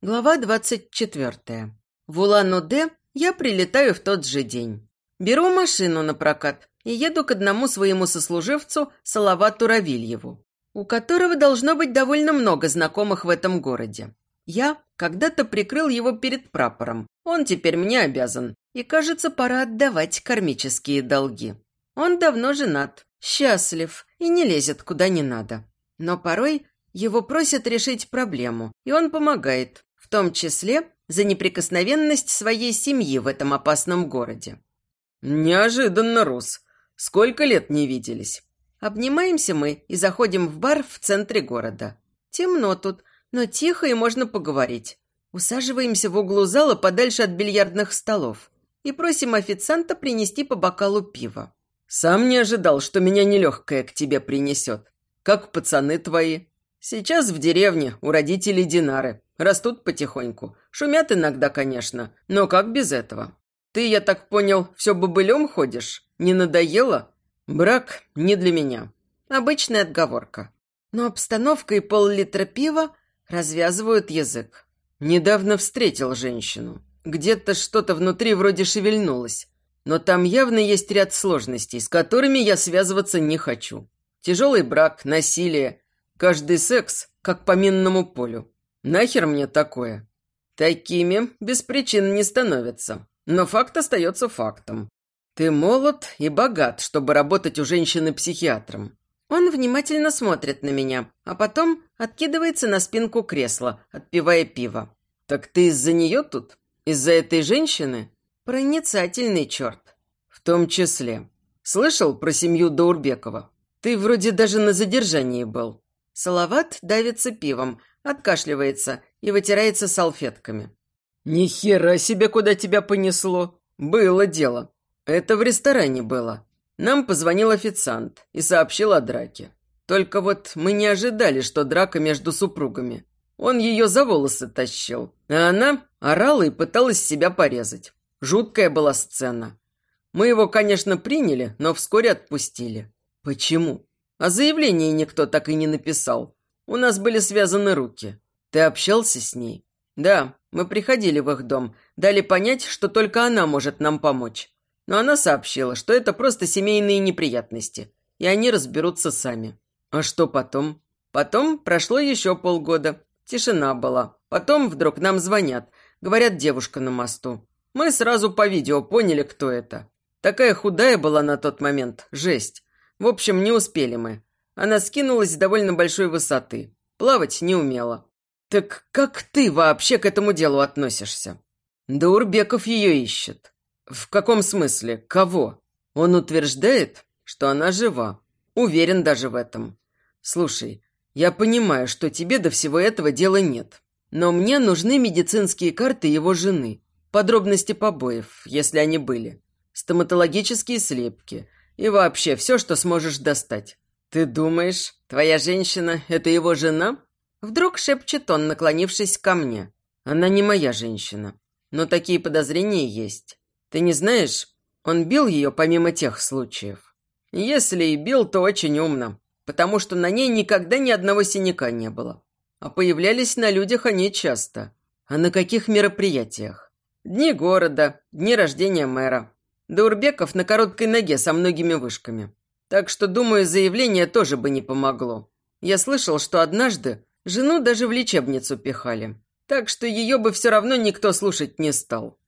Глава 24. В Улан-Удэ я прилетаю в тот же день. Беру машину на прокат и еду к одному своему сослуживцу Салавату Равильеву, у которого должно быть довольно много знакомых в этом городе. Я когда-то прикрыл его перед прапором, он теперь мне обязан, и, кажется, пора отдавать кармические долги. Он давно женат, счастлив и не лезет куда не надо. Но порой его просят решить проблему, и он помогает, в том числе за неприкосновенность своей семьи в этом опасном городе. «Неожиданно, Рус. Сколько лет не виделись?» Обнимаемся мы и заходим в бар в центре города. Темно тут, но тихо и можно поговорить. Усаживаемся в углу зала подальше от бильярдных столов и просим официанта принести по бокалу пива. «Сам не ожидал, что меня нелегкое к тебе принесет. Как пацаны твои?» «Сейчас в деревне, у родителей Динары. Растут потихоньку. Шумят иногда, конечно, но как без этого? Ты, я так понял, все бобылем ходишь? Не надоело? Брак не для меня. Обычная отговорка. Но обстановка и пол-литра пива развязывают язык. Недавно встретил женщину. Где-то что-то внутри вроде шевельнулось. Но там явно есть ряд сложностей, с которыми я связываться не хочу. Тяжелый брак, насилие. Каждый секс, как по минному полю. Нахер мне такое? Такими без причин не становятся. Но факт остается фактом. Ты молод и богат, чтобы работать у женщины-психиатром. Он внимательно смотрит на меня, а потом откидывается на спинку кресла, отпивая пиво. Так ты из-за нее тут? Из-за этой женщины? Проницательный черт. В том числе. Слышал про семью Даурбекова? Ты вроде даже на задержании был. Салават давится пивом, откашливается и вытирается салфетками. «Ни хера себе, куда тебя понесло! Было дело. Это в ресторане было. Нам позвонил официант и сообщил о драке. Только вот мы не ожидали, что драка между супругами. Он ее за волосы тащил, а она орала и пыталась себя порезать. Жуткая была сцена. Мы его, конечно, приняли, но вскоре отпустили. Почему? А заявление никто так и не написал. У нас были связаны руки. Ты общался с ней? Да, мы приходили в их дом, дали понять, что только она может нам помочь. Но она сообщила, что это просто семейные неприятности, и они разберутся сами. А что потом? Потом прошло еще полгода. Тишина была. Потом вдруг нам звонят. Говорят, девушка на мосту. Мы сразу по видео поняли, кто это. Такая худая была на тот момент. Жесть. В общем, не успели мы. Она скинулась с довольно большой высоты. Плавать не умела. «Так как ты вообще к этому делу относишься?» «Да Урбеков ее ищет». «В каком смысле? Кого?» «Он утверждает, что она жива. Уверен даже в этом. Слушай, я понимаю, что тебе до всего этого дела нет. Но мне нужны медицинские карты его жены, подробности побоев, если они были, стоматологические слепки и вообще все, что сможешь достать. Ты думаешь, твоя женщина – это его жена?» Вдруг шепчет он, наклонившись ко мне. Она не моя женщина. Но такие подозрения есть. Ты не знаешь, он бил ее помимо тех случаев. Если и бил, то очень умно, потому что на ней никогда ни одного синяка не было. А появлялись на людях они часто. А на каких мероприятиях? Дни города, дни рождения мэра. Даурбеков на короткой ноге со многими вышками. Так что, думаю, заявление тоже бы не помогло. Я слышал, что однажды Жену даже в лечебницу пихали. Так что ее бы все равно никто слушать не стал.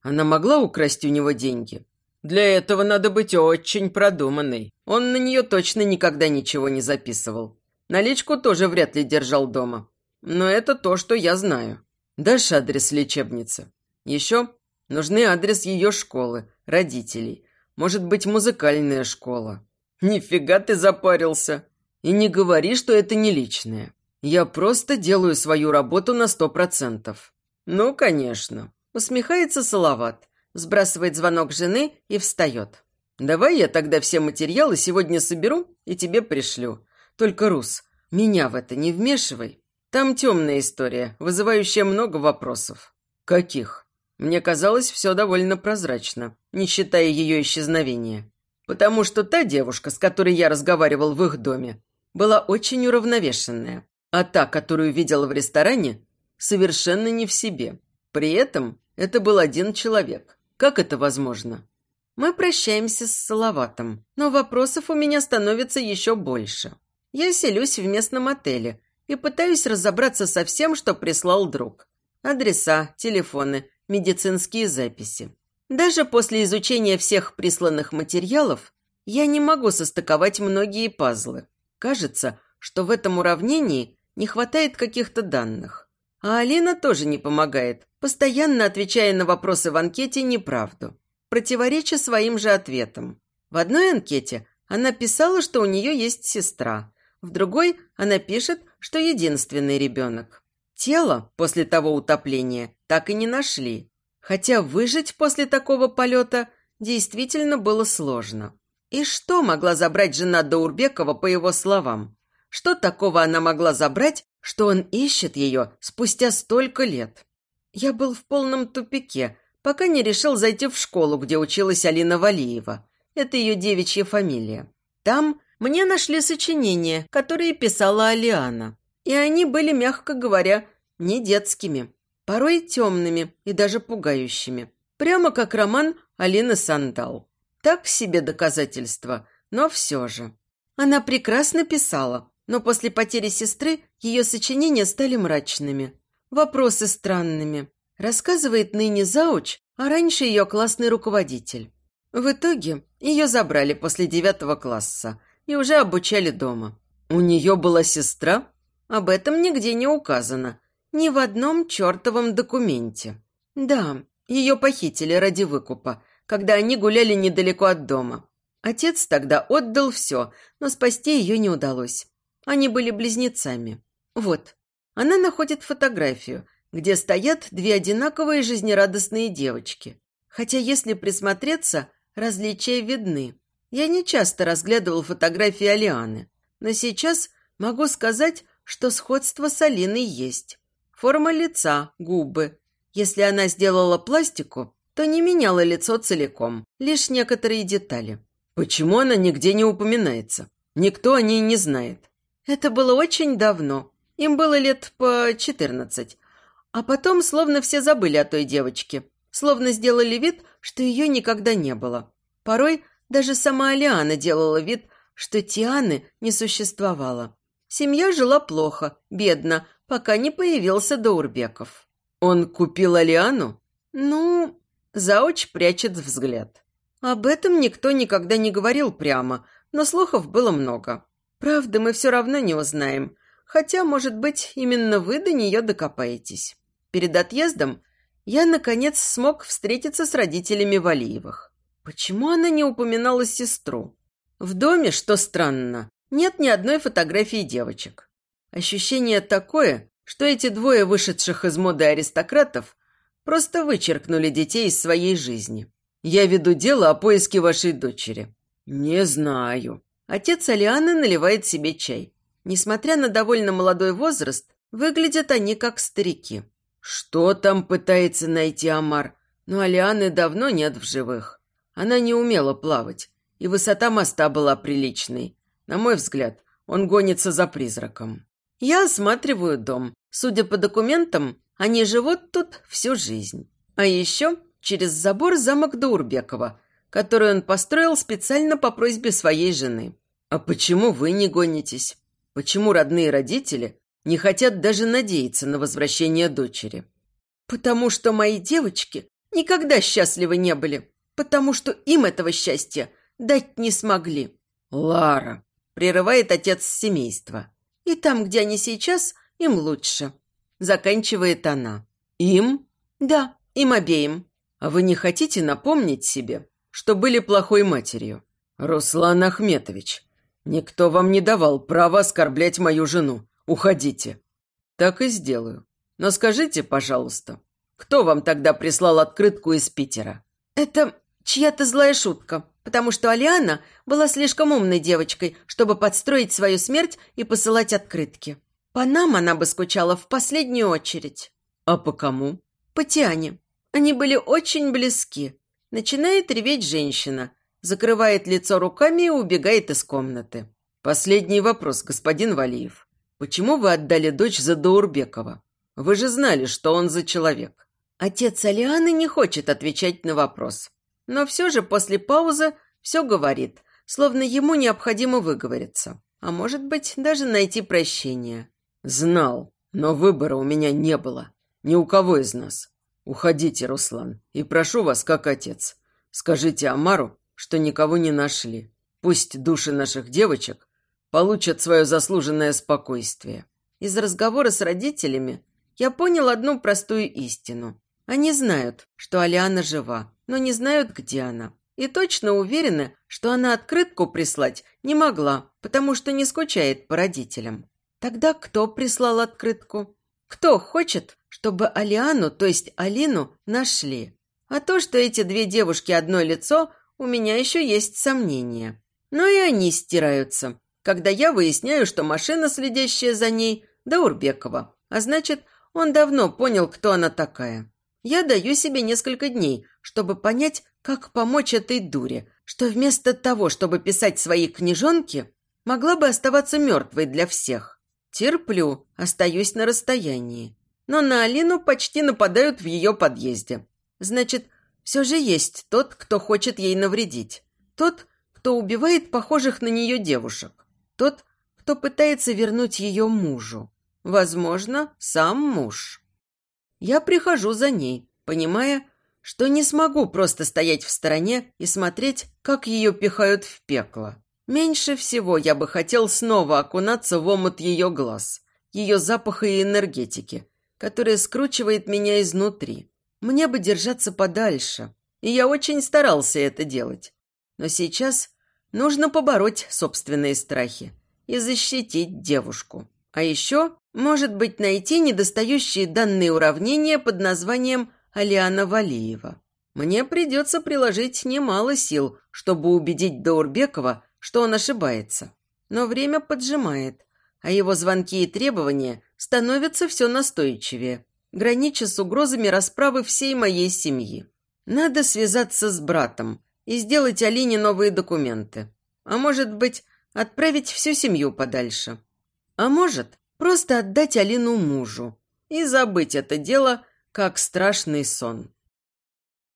Она могла украсть у него деньги? Для этого надо быть очень продуманной. Он на нее точно никогда ничего не записывал. Наличку тоже вряд ли держал дома. Но это то, что я знаю. Дашь адрес лечебницы? Еще нужны адрес ее школы, родителей. Может быть, музыкальная школа. Нифига ты запарился. И не говори, что это не личное. Я просто делаю свою работу на сто процентов. Ну, конечно. Усмехается Салават, сбрасывает звонок жены и встает. Давай я тогда все материалы сегодня соберу и тебе пришлю. Только, Рус, меня в это не вмешивай. Там темная история, вызывающая много вопросов. Каких? Мне казалось, все довольно прозрачно, не считая ее исчезновения. Потому что та девушка, с которой я разговаривал в их доме, была очень уравновешенная. А та, которую видела в ресторане, совершенно не в себе. При этом это был один человек. Как это возможно? Мы прощаемся с Салаватом, но вопросов у меня становится еще больше. Я селюсь в местном отеле и пытаюсь разобраться со всем, что прислал друг. Адреса, телефоны, медицинские записи. Даже после изучения всех присланных материалов я не могу состыковать многие пазлы. Кажется, что в этом уравнении не хватает каких-то данных. А Алина тоже не помогает, постоянно отвечая на вопросы в анкете неправду, противореча своим же ответам. В одной анкете она писала, что у нее есть сестра, в другой она пишет, что единственный ребенок. Тело после того утопления так и не нашли, хотя выжить после такого полета действительно было сложно. И что могла забрать жена Даурбекова по его словам? Что такого она могла забрать, что он ищет ее спустя столько лет? Я был в полном тупике, пока не решил зайти в школу, где училась Алина Валиева. Это ее девичья фамилия. Там мне нашли сочинения, которые писала Алиана. И они были, мягко говоря, не детскими, порой темными и даже пугающими. Прямо как роман Алины Сандал. Так себе доказательство, но все же. Она прекрасно писала, но после потери сестры ее сочинения стали мрачными. Вопросы странными. Рассказывает ныне зауч, а раньше ее классный руководитель. В итоге ее забрали после девятого класса и уже обучали дома. У нее была сестра? Об этом нигде не указано. Ни в одном чертовом документе. Да, ее похитили ради выкупа, когда они гуляли недалеко от дома. Отец тогда отдал все, но спасти ее не удалось. Они были близнецами. Вот, она находит фотографию, где стоят две одинаковые жизнерадостные девочки. Хотя, если присмотреться, различия видны. Я не часто разглядывал фотографии Алианы, но сейчас могу сказать, что сходство с Алиной есть. Форма лица, губы. Если она сделала пластику, то не меняла лицо целиком, лишь некоторые детали. Почему она нигде не упоминается? Никто о ней не знает. Это было очень давно. Им было лет по четырнадцать. А потом словно все забыли о той девочке. Словно сделали вид, что ее никогда не было. Порой даже сама Алиана делала вид, что Тианы не существовало. Семья жила плохо, бедно, пока не появился Даурбеков. Он купил Алиану? Ну, Зауч прячет взгляд. Об этом никто никогда не говорил прямо, но слухов было много. Правда, мы все равно не узнаем, хотя, может быть, именно вы до нее докопаетесь. Перед отъездом я, наконец, смог встретиться с родителями Валиевых. Почему она не упоминала сестру? В доме, что странно, нет ни одной фотографии девочек. Ощущение такое, что эти двое вышедших из моды аристократов просто вычеркнули детей из своей жизни. Я веду дело о поиске вашей дочери. Не знаю. Отец Алианы наливает себе чай. Несмотря на довольно молодой возраст, выглядят они как старики. Что там пытается найти Амар? Но Алианы давно нет в живых. Она не умела плавать, и высота моста была приличной. На мой взгляд, он гонится за призраком. Я осматриваю дом. Судя по документам, они живут тут всю жизнь. А еще через забор замок Даурбекова, который он построил специально по просьбе своей жены. А почему вы не гонитесь? Почему родные родители не хотят даже надеяться на возвращение дочери? Потому что мои девочки никогда счастливы не были потому что им этого счастья дать не смогли. Лара, прерывает отец семейства. И там, где они сейчас, им лучше. Заканчивает она. Им? Да, им обеим. А вы не хотите напомнить себе, что были плохой матерью? Руслан Ахметович, никто вам не давал права оскорблять мою жену. Уходите. Так и сделаю. Но скажите, пожалуйста, кто вам тогда прислал открытку из Питера? Это Чья-то злая шутка, потому что Алиана была слишком умной девочкой, чтобы подстроить свою смерть и посылать открытки. По нам она бы скучала в последнюю очередь. А по кому? По Тиане. Они были очень близки. Начинает реветь женщина, закрывает лицо руками и убегает из комнаты. Последний вопрос, господин Валиев. Почему вы отдали дочь за Даурбекова? Вы же знали, что он за человек». Отец Алианы не хочет отвечать на вопрос. Но все же после паузы все говорит, словно ему необходимо выговориться. А может быть, даже найти прощение. «Знал, но выбора у меня не было. Ни у кого из нас. Уходите, Руслан, и прошу вас, как отец, скажите Амару, что никого не нашли. Пусть души наших девочек получат свое заслуженное спокойствие». Из разговора с родителями я понял одну простую истину. Они знают, что Алиана жива, но не знают, где она. И точно уверены, что она открытку прислать не могла, потому что не скучает по родителям. Тогда кто прислал открытку? Кто хочет, чтобы Алиану, то есть Алину, нашли? А то, что эти две девушки одно лицо, у меня еще есть сомнения. Но и они стираются, когда я выясняю, что машина, следящая за ней, до Урбекова. А значит, он давно понял, кто она такая. Я даю себе несколько дней, чтобы понять, как помочь этой дуре, что вместо того, чтобы писать свои книжонки, могла бы оставаться мертвой для всех. Терплю, остаюсь на расстоянии. Но на Алину почти нападают в ее подъезде. Значит, все же есть тот, кто хочет ей навредить. Тот, кто убивает похожих на нее девушек. Тот, кто пытается вернуть ее мужу. Возможно, сам муж. Я прихожу за ней, понимая, что не смогу просто стоять в стороне и смотреть, как ее пихают в пекло. Меньше всего я бы хотел снова окунаться в омут ее глаз, ее запаха и энергетики, которая скручивает меня изнутри. Мне бы держаться подальше, и я очень старался это делать. Но сейчас нужно побороть собственные страхи и защитить девушку. А еще, может быть, найти недостающие данные уравнения под названием Алиана Валиева. Мне придется приложить немало сил, чтобы убедить Даурбекова, что он ошибается. Но время поджимает, а его звонки и требования становятся все настойчивее, гранича с угрозами расправы всей моей семьи. Надо связаться с братом и сделать Алине новые документы. А может быть, отправить всю семью подальше. А может, просто отдать Алину мужу и забыть это дело – как страшный сон.